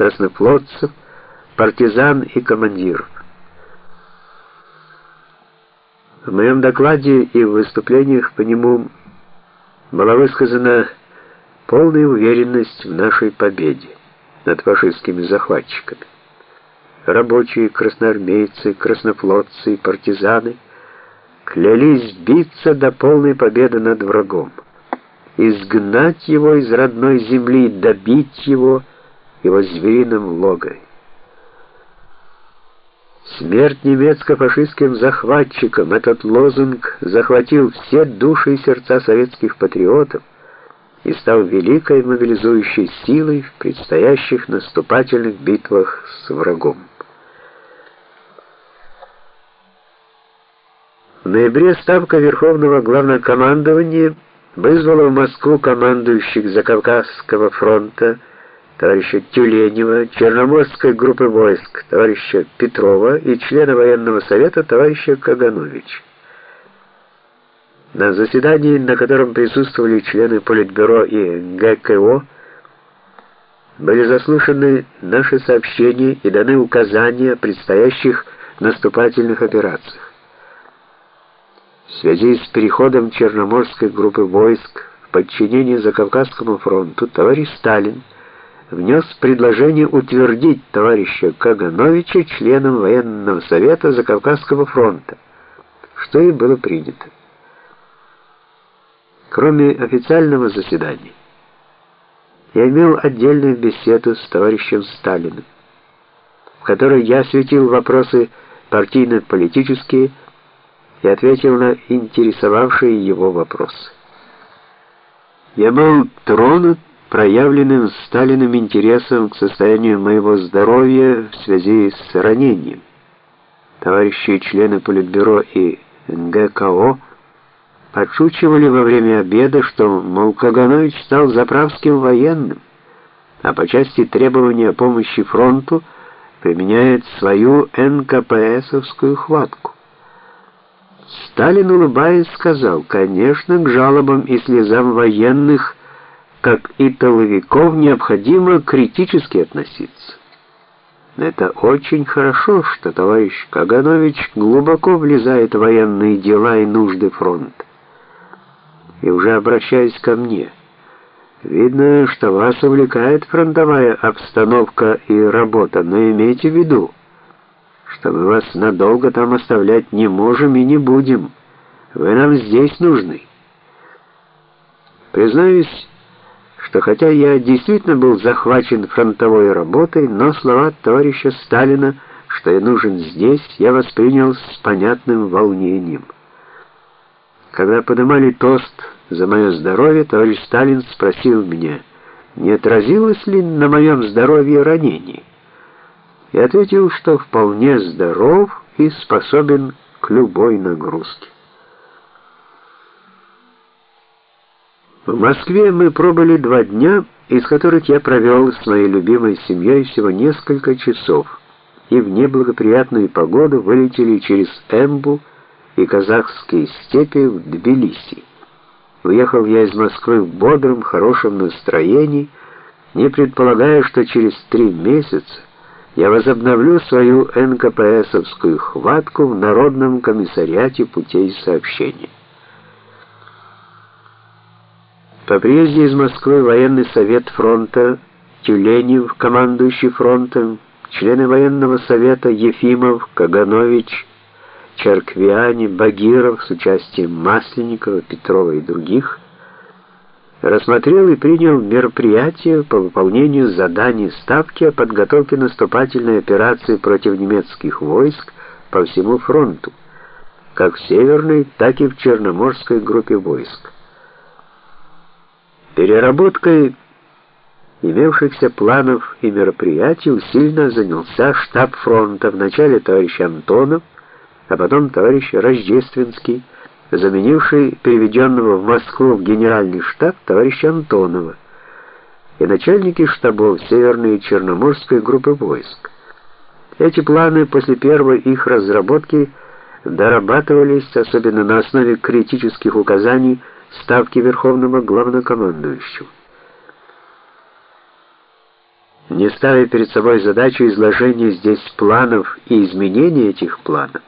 краснофлотцев, партизан и командиров. В моем докладе и в выступлениях по нему была высказана полная уверенность в нашей победе над фашистскими захватчиками. Рабочие, красноармейцы, краснофлотцы и партизаны клялись биться до полной победы над врагом, изгнать его из родной земли, добить его его зверином логове. Смерть немецко-фашистским захватчикам этот лозунг захватил все души и сердца советских патриотов и стал великой мобилизующей силой в предстоящих наступательных битвах с врагом. В ноябре Ставка Верховного Главнокомандования вызвала в Москву командующих Закавказского фронта товарища Тюленева, Черноморской группы войск товарища Петрова и члена военного совета товарища Кагановича. На заседании, на котором присутствовали члены Политбюро и ГКО, были заслушаны наши сообщения и даны указания о предстоящих наступательных операциях. В связи с переходом Черноморской группы войск в подчинение Закавказскому фронту товарищ Сталин внес предложение утвердить товарища Кагановича членом военного совета Закавказского фронта, что и было принято. Кроме официального заседания, я имел отдельную беседу с товарищем Сталиным, в которой я осветил вопросы партийно-политические и ответил на интересовавшие его вопросы. Я был тронут проявленным Сталиным интересом к состоянию моего здоровья в связи с ранением. Товарищи члены Политбюро и НГКО подшучивали во время обеда, что, мол, Каганович стал заправским военным, а по части требования помощи фронту применяет свою НКПСовскую хватку. Сталин, улыбаясь, сказал, конечно, к жалобам и слезам военных, как и тыловиков, необходимо критически относиться. Это очень хорошо, что товарищ Каганович глубоко влезает в военные дела и нужды фронта. И уже обращаясь ко мне, видно, что вас увлекает фронтовая обстановка и работа, но имейте в виду, что мы вас надолго там оставлять не можем и не будем. Вы нам здесь нужны. Признаюсь, что хотя я действительно был захвачен фронтовой работой, но слова товарища Сталина, что я нужен здесь, я воспринял с понятным волнением. Когда поднимали тост за мое здоровье, товарищ Сталин спросил меня, не отразилось ли на моем здоровье ранение и ответил, что вполне здоров и способен к любой нагрузке. В Москве мы пробыли два дня, из которых я провел с моей любимой семьей всего несколько часов, и в неблагоприятную погоду вылетели через Эмбу и казахские степи в Тбилиси. Уехал я из Москвы в бодром, хорошем настроении, не предполагая, что через три месяца я возобновлю свою НКПСовскую хватку в Народном комиссариате путей сообщения. По приезде из Москвы военный совет фронта Тюленев, командующий фронтом, члены военного совета Ефимов, Каганович, Черквиани, Багиров с участием Масленникова, Петрова и других – рассмотрел и принял мероприятия по выполнению заданий Ставки о подготовке наступательной операции против немецких войск по всему фронту, как в Северной, так и в Черноморской группе войск. Переработкой имевшихся планов и мероприятий усиленно занялся штаб фронта, вначале товарищ Антонов, а потом товарищ Рождественский, заменивший переведенного в Москву в генеральный штаб товарища Антонова, и начальники штабов Северной и Черноморской группы войск. Эти планы после первой их разработки дорабатывались особенно на основе критических указаний Ставки Верховного Главнокомандующего. не ставя перед собой задачу изложения здесь планов и изменения этих планов,